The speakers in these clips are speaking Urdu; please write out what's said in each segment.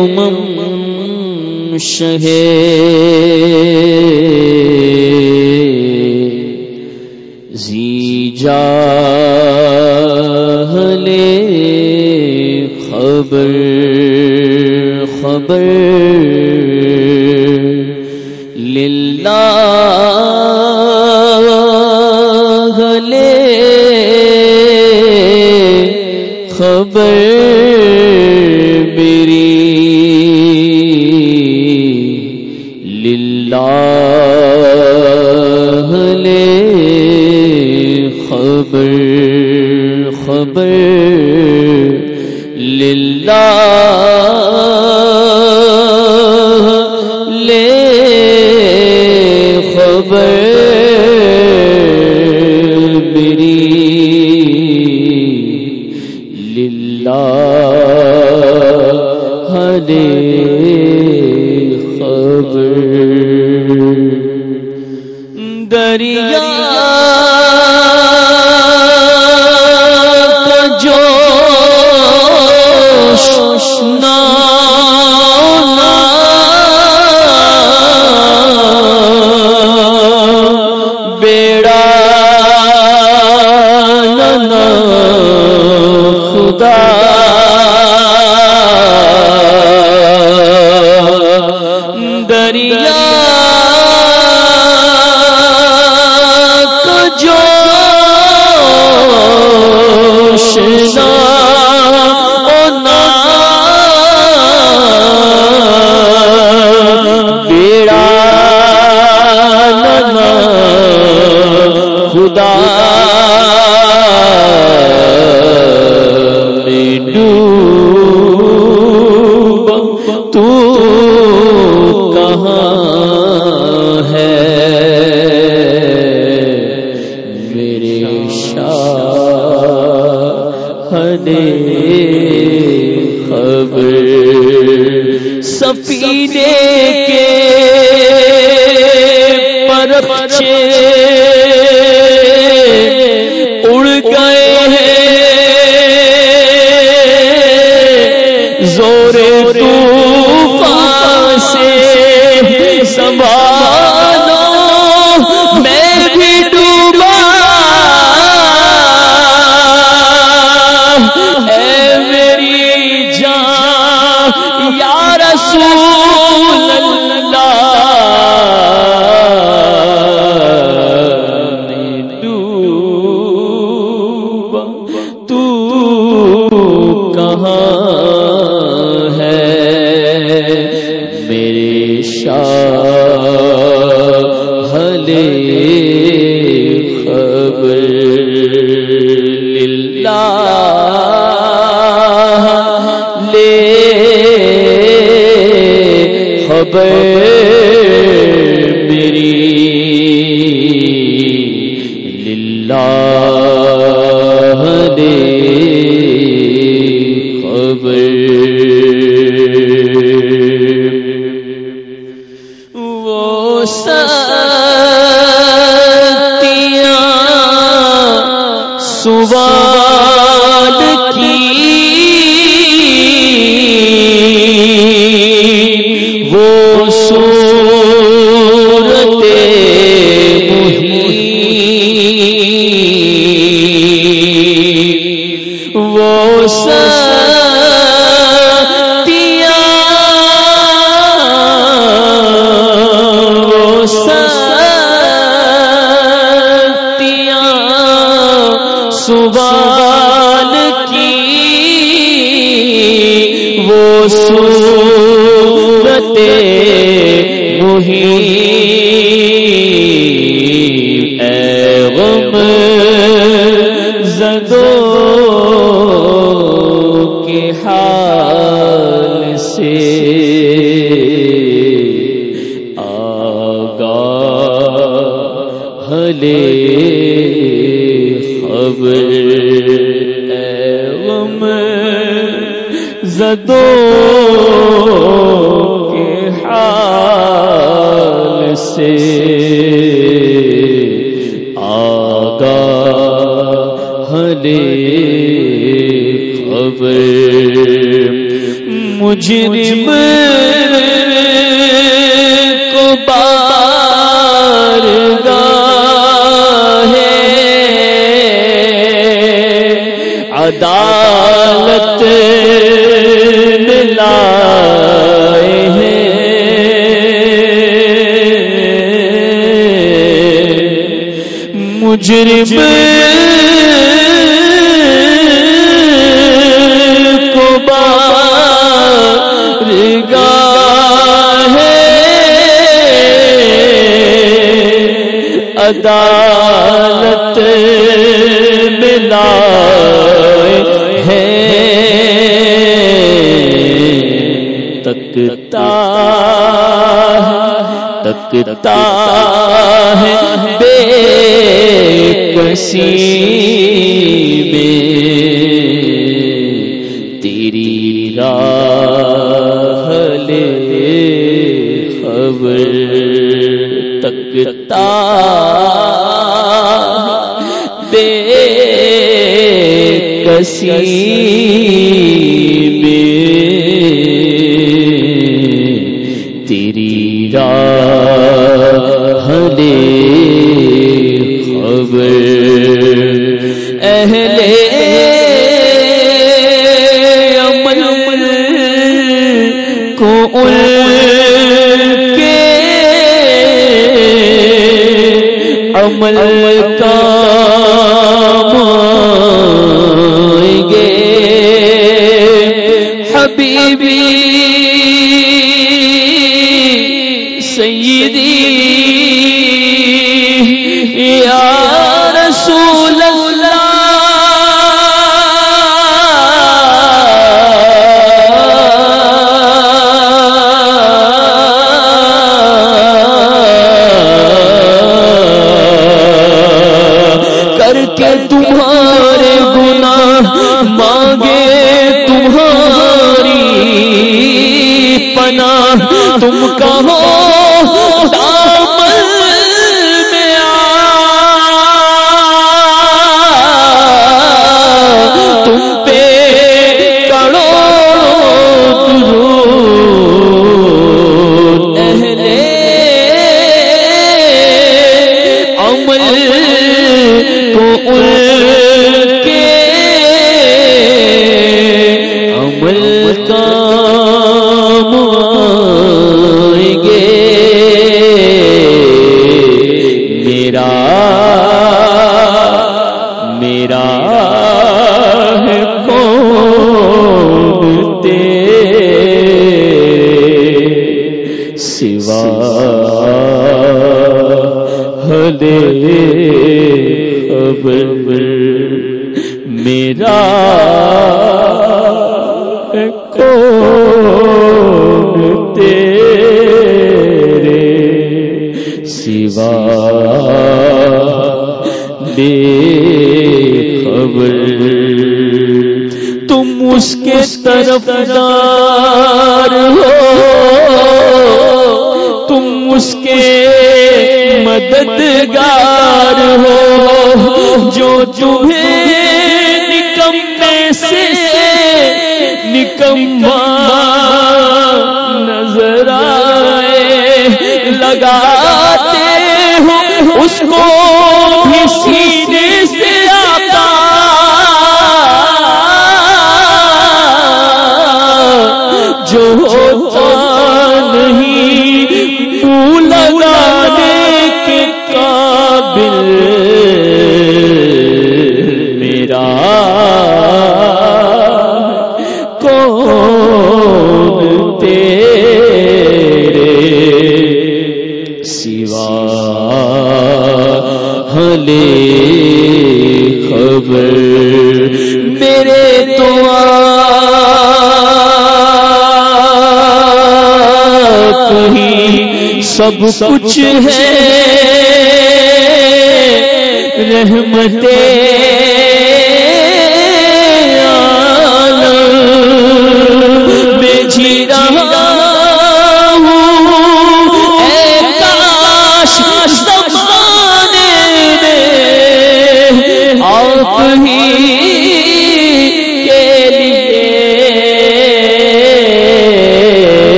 امم شہ زی جا لے خبر خبر للہ خبر میری۔ للہ لے خبر خبر۔ للہ دریا جو بیڑا خدا خبر سفینے کے کہاں ہے میرے شاہ ہلے خبر للہ لے خبر میری للہ دے صورت محیط وہ ستیاں وہ سوال کی وہ صورت محیط اے غم زدو کے حال سے ہلے خبر اے غم زدو سے آگاہ ہلے خبر مجرم کو بار ہے۔ عدالت ملا مجرم کو بارگاہ عدالت ملا ہے۔ تکتا تکتا کسی میں تیری راہ لے خبر تکتا بے کسی میں تیری راہ لے خبر اہل عمل کو ان کے عمل کا گے حبیبی سیدی تم کہو ہلے خبر میرا کون تیرے سوا بے خبر تم اس کے طرف دار نکما نظر آئے لگاتے ہوں اس کو بھی سب کچھ ہے رحمتیں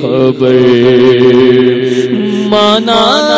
خبر مانا